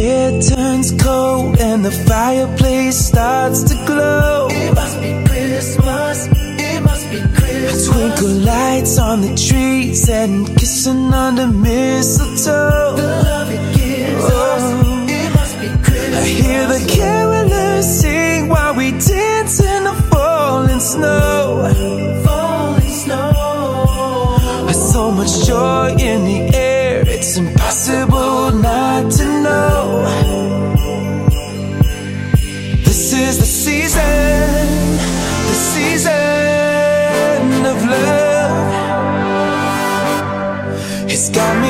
air turns cold and the fireplace starts to glow. It must be Christmas. It must be Christmas. Twinkle lights on the trees and kissing under mistletoe. The love it gives us. Oh. It must be Christmas. I hear the carolers sing while we dance in the falling snow. Falling snow. So much joy in the got me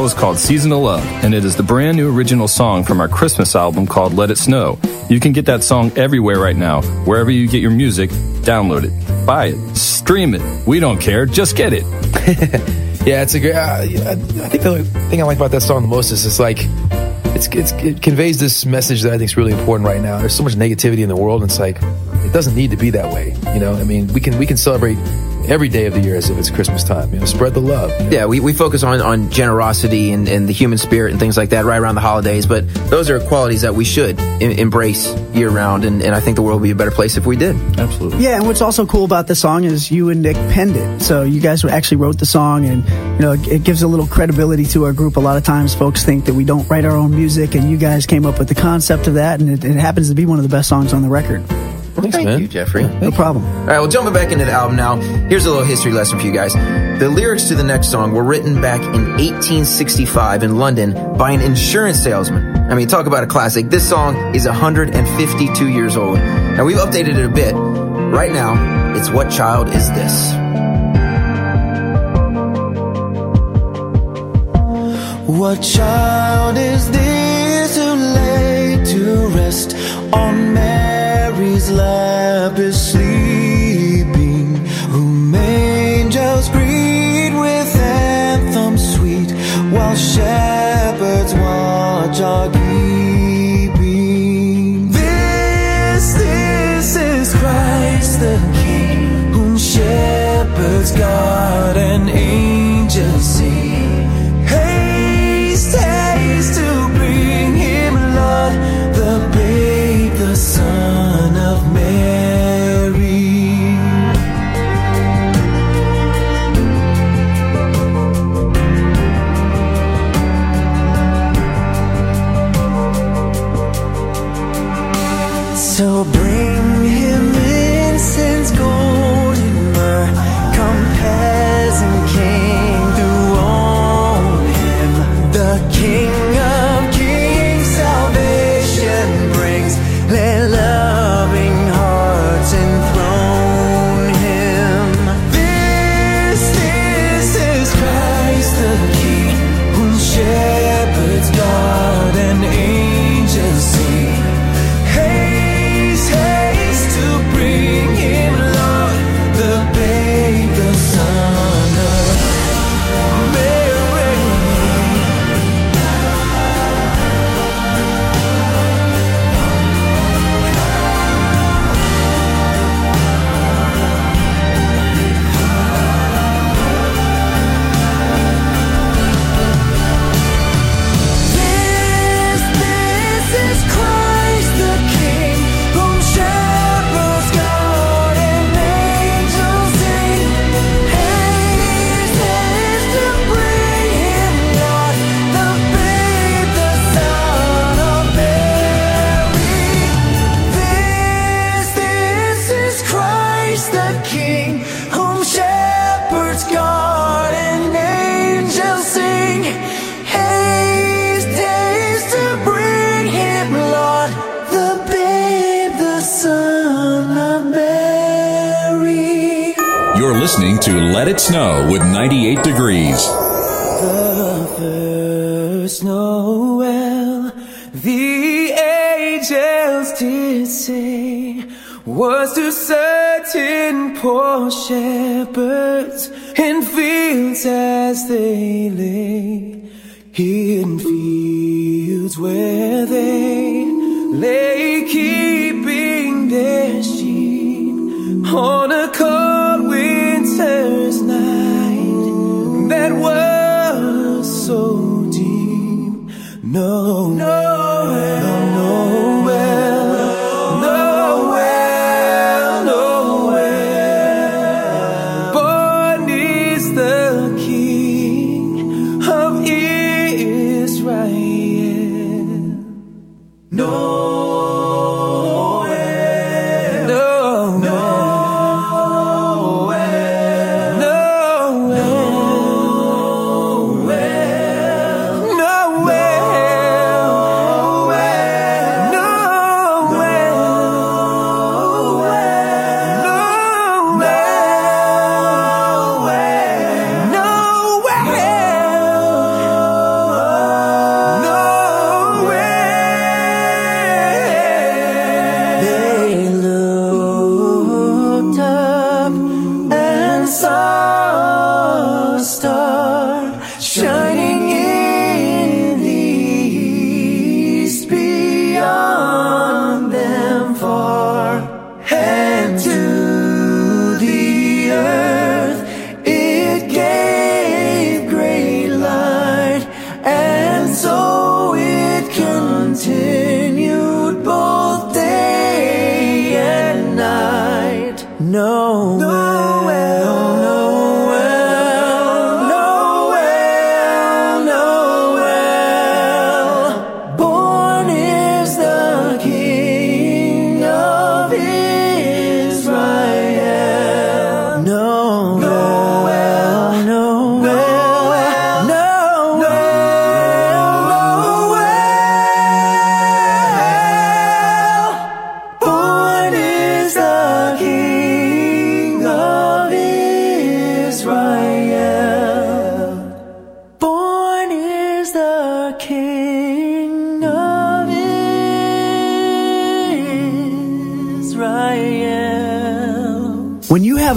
That was called Seasonal Love, and it is the brand new original song from our Christmas album called Let It Snow. You can get that song everywhere right now. Wherever you get your music, download it, buy it, stream it. We don't care, just get it. Yeah, it's a great. Uh, I think the thing I like about that song the most is it's like it's, it's it conveys this message that I think is really important right now. There's so much negativity in the world, and it's like it doesn't need to be that way. You know, I mean, we can we can celebrate every day of the year as if it's Christmas time. You know, spread the love. you know? Yeah, we, we focus on, on generosity and, and the human spirit and things like that right around the holidays, but those are qualities that we should em- embrace year round, and, and I think the world would be a better place if we did. Absolutely. Yeah, and what's also cool about the song is you and Nick penned it. So you guys actually wrote the song, and you know it gives a little credibility to our group. A lot of times, folks think that we don't write our own music, and you guys came up with the concept of that, and it, it happens to be one of the best songs on the record. Thanks, Thank man. you, Jeffrey. No problem. All right, well, jumping back into the album now, here's a little history lesson for you guys. The lyrics to the next song were written back in 1865 in London by an insurance salesman. I mean, talk about a classic. This song is 152 years old. Now, we've updated it a bit. Right now, it's What Child Is This? What child is this who lay to rest on Mary's lap is sleeping, whom angels greet with anthems sweet, while shepherds watch our keeping. This, this is Christ the King, whom shepherds guard and angels sing. the king. Snow with 98 degrees. The first Noel, the angels did say, was to certain poor shepherds in fields as they lay, in fields where they lay keeping their sheep on a cold winter that was so deep. No, no.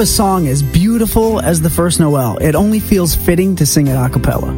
a song as beautiful as the first Noel, it only feels fitting to sing it a cappella.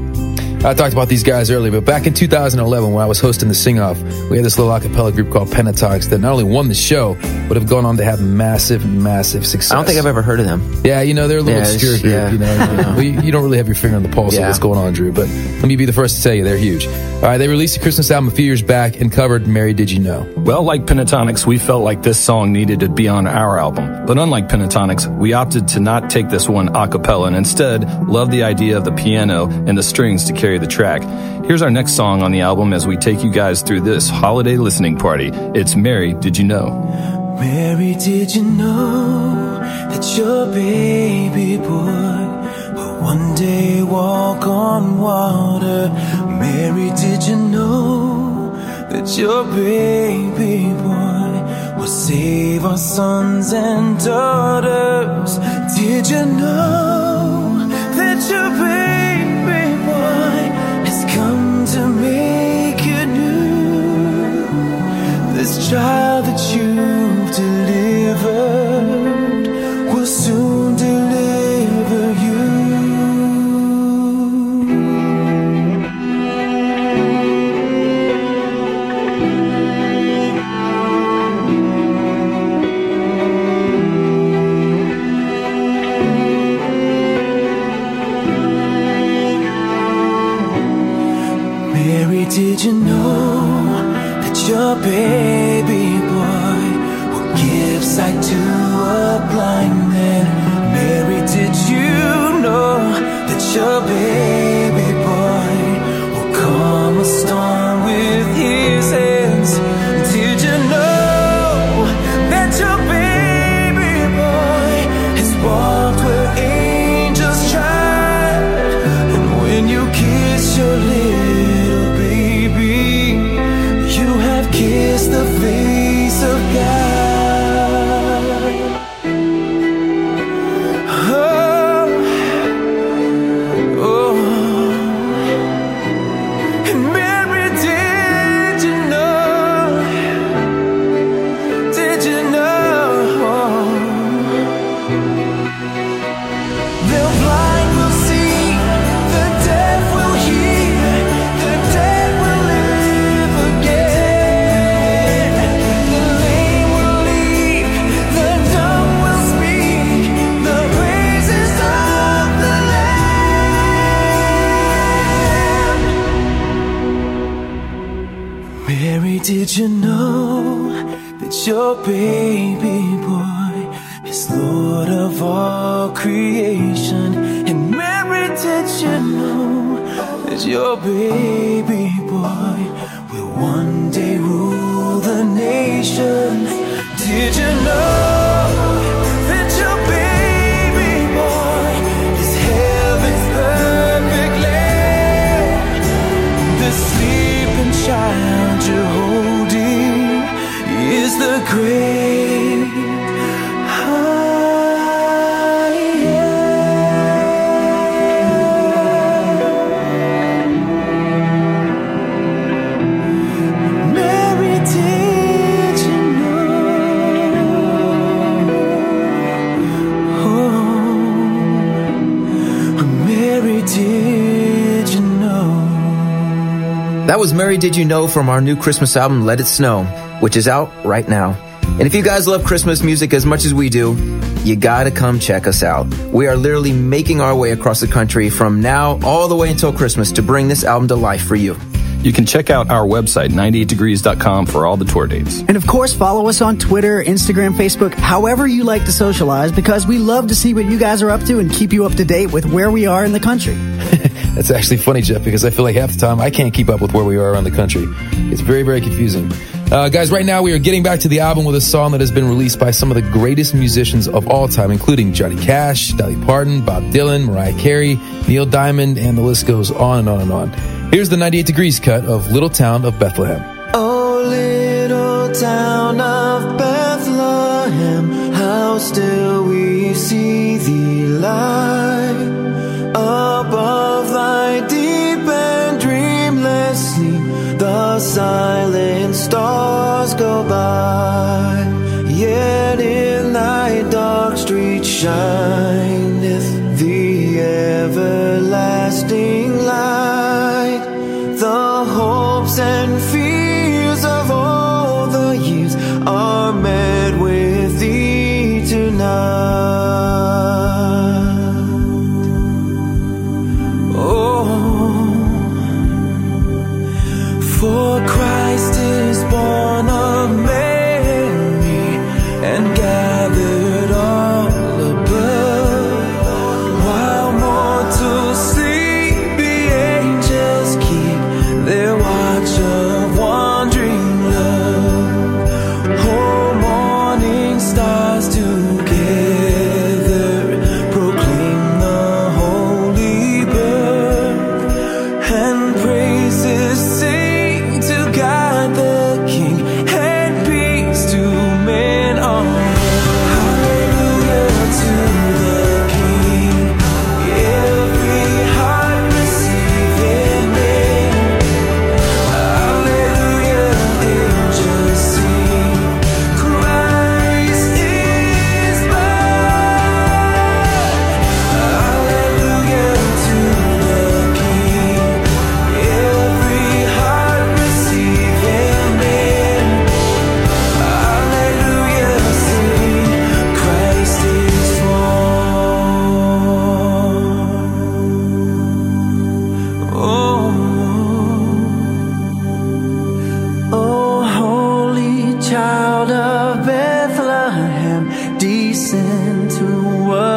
I talked about these guys earlier, but back in 2011, when I was hosting the Sing Off, we had this little a cappella group called Pentatonix that not only won the show, but have gone on to have massive, massive success. I don't think I've ever heard of them. Yeah, you know, they're a little yeah, obscure group. Yeah. You know, you, know you, don't really have your finger on the pulse yeah. of what's going on, Drew, but let me be the first to tell you, they're huge. All right, they released a Christmas album a few years back and covered "Mary Did You Know." Well, like Pentatonix, we felt like this song needed to be on our album. But unlike Pentatonix, we opted to not take this one a cappella and instead love the idea of the piano and the strings to carry the track. Here's our next song on the album as we take you guys through this holiday listening party. It's Mary, Did You Know? Mary, did you know that your baby boy will one day walk on water? Mary, did you know that your baby boy will save our sons and daughters? Did you know that your baby boy has come to make you new? This child that you've Mary, did you know that your baby boy will give sight to a blind man? Mary, did you know that your baby your baby boy will one day rule the nations? Did you know that your baby boy is heaven's perfect lamb? The sleeping child you're holding is the great That was Mary Did You Know from our new Christmas album, Let It Snow, which is out right now. And if you guys love Christmas music as much as we do, you gotta come check us out. We are literally making our way across the country from now all the way until Christmas to bring this album to life for you. You can check out our website, 98degrees.com, for all the tour dates. And of course, follow us on Twitter, Instagram, Facebook, however you like to socialize, because we love to see what you guys are up to and keep you up to date with where we are in the country. That's actually funny, Jeff, because I feel like half the time I can't keep up with where we are around the country. It's very, very confusing. Uh, guys, right now we are getting back to the album with a song that has been released by some of the greatest musicians of all time, including Johnny Cash, Dolly Parton, Bob Dylan, Mariah Carey, Neil Diamond, and the list goes on and on and on. Here's the 98 Degrees cut of Little Town of Bethlehem. Oh, little town of Bethlehem, how still we see thee lie above thy deep and dreamless sleep. The silent stars go by, yet in thy dark street shineth the everlasting light and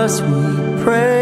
us we pray.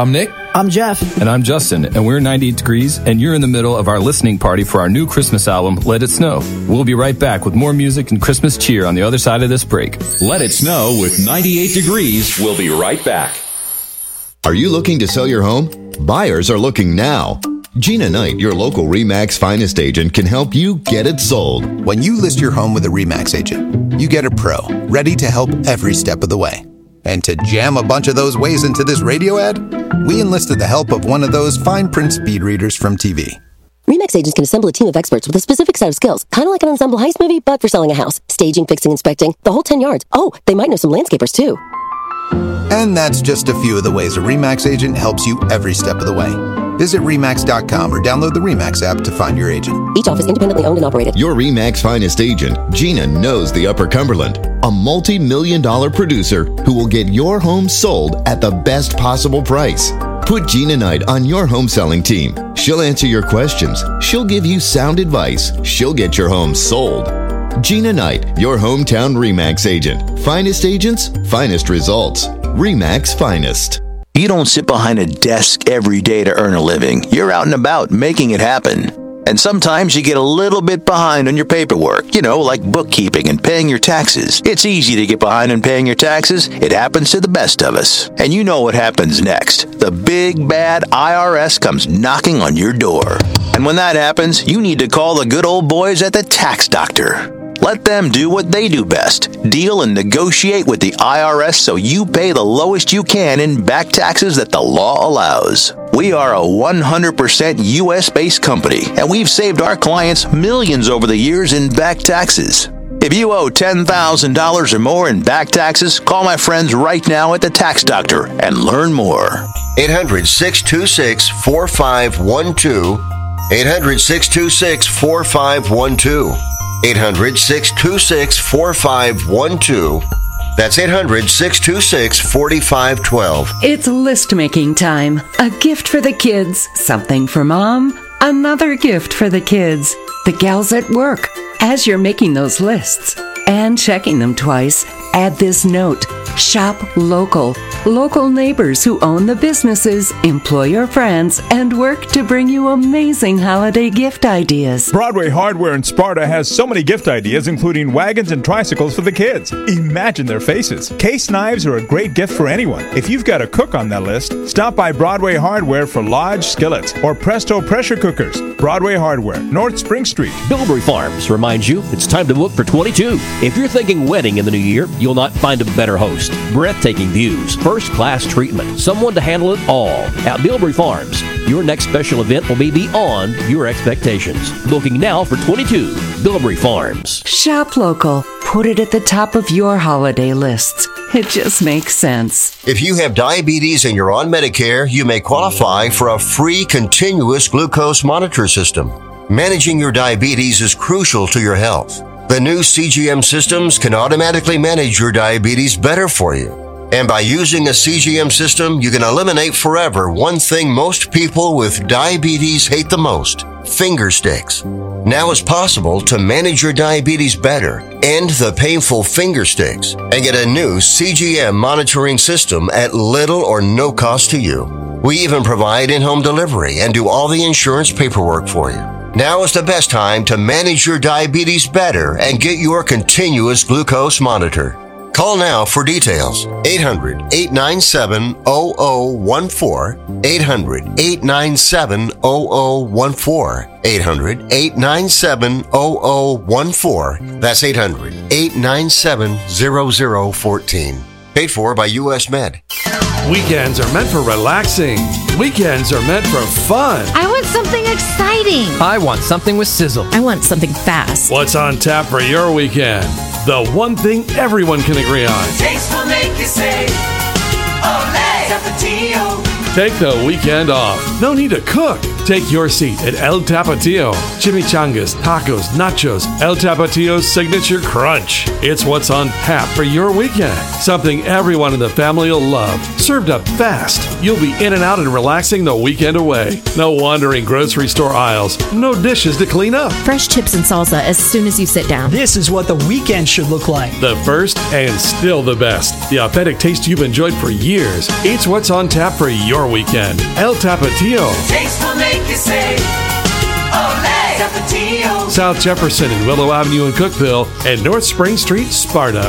I'm Nick. I'm Jeff. And I'm Justin, and we're 98 Degrees, and you're in the middle of our listening party for our new Christmas album, Let It Snow. We'll be right back with more music and Christmas cheer on the other side of this break. Let It Snow with 98 Degrees. We'll be right back. Are you looking to sell your home? Buyers are looking now. Gina Knight, your local REMAX finest agent, can help you get it sold. When you list your home with a REMAX agent, you get a pro ready to help every step of the way. And to jam a bunch of those ways into this radio ad, we enlisted the help of one of those fine print speed readers from TV. Remax agents can assemble a team of experts with a specific set of skills, kind of like an ensemble heist movie, but for selling a house. Staging, fixing, inspecting, the whole 10 yards. Oh, they might know some landscapers too. And that's just a few of the ways a REMAX agent helps you every step of the way. Visit REMAX.com or download the REMAX app to find your agent. Each office independently owned and operated. Your REMAX finest agent, Gina, knows the Upper Cumberland, a multi million dollar producer who will get your home sold at the best possible price. Put Gina Knight on your home selling team. She'll answer your questions. She'll give you sound advice. She'll get your home sold. Gina Knight, your hometown REMAX agent. Finest agents, finest results. REMAX Finest. You don't sit behind a desk every day to earn a living. You're out and about making it happen. And sometimes you get a little bit behind on your paperwork, you know, like bookkeeping and paying your taxes. It's easy to get behind on paying your taxes. It happens to the best of us. And you know what happens next. The big bad IRS comes knocking on your door. And when that happens, you need to call the good old boys at the tax doctor. Let them do what they do best deal and negotiate with the IRS so you pay the lowest you can in back taxes that the law allows. We are a 100% US based company, and we've saved our clients millions over the years in back taxes. If you owe $10,000 or more in back taxes, call my friends right now at the Tax Doctor and learn more. 800 626 4512. 800 626 4512. 800 626 4512. That's 800 626 4512. It's list making time. A gift for the kids, something for mom, another gift for the kids, the gals at work. As you're making those lists and checking them twice, add this note Shop local. Local neighbors who own the businesses, employ your friends, and work to bring you amazing holiday gift ideas. Broadway Hardware in Sparta has so many gift ideas, including wagons and tricycles for the kids. Imagine their faces. Case knives are a great gift for anyone. If you've got a cook on that list, stop by Broadway Hardware for large skillets or Presto pressure cookers. Broadway Hardware, North Spring Street. Bilberry Farms reminds you it's time to book for 22. If you're thinking wedding in the new year, you'll not find a better host. Breathtaking views, first class treatment, someone to handle it all. At Bilberry Farms, your next special event will be beyond your expectations. Booking now for 22. Bilberry Farms. Shop local. Put it at the top of your holiday lists. It just makes sense. If you have diabetes and you're on Medicare, you may qualify for a free continuous glucose monitor system. Managing your diabetes is crucial to your health. The new CGM systems can automatically manage your diabetes better for you. And by using a CGM system, you can eliminate forever one thing most people with diabetes hate the most finger sticks. Now it's possible to manage your diabetes better, end the painful finger sticks, and get a new CGM monitoring system at little or no cost to you. We even provide in home delivery and do all the insurance paperwork for you. Now is the best time to manage your diabetes better and get your continuous glucose monitor. Call now for details. 800 897 0014. 800 897 0014. 800 897 0014. That's 800 897 0014. Paid for by US Med. Weekends are meant for relaxing. Weekends are meant for fun. I want something exciting. I want something with sizzle. I want something fast. What's on tap for your weekend? The one thing everyone can agree on. Taste will make you say, Olay, Take the weekend off. No need to cook. Take your seat at El Tapatio. Chimichangas, tacos, nachos, El Tapatio's signature crunch. It's what's on tap for your weekend. Something everyone in the family will love. Served up fast. You'll be in and out and relaxing the weekend away. No wandering grocery store aisles. No dishes to clean up. Fresh chips and salsa as soon as you sit down. This is what the weekend should look like. The first and still the best. The authentic taste you've enjoyed for years. It's what's on tap for your weekend. El Tapatio. Taste will make you say, Olay, Tapatio. South Jefferson and Willow Avenue in Cookeville and North Spring Street, Sparta.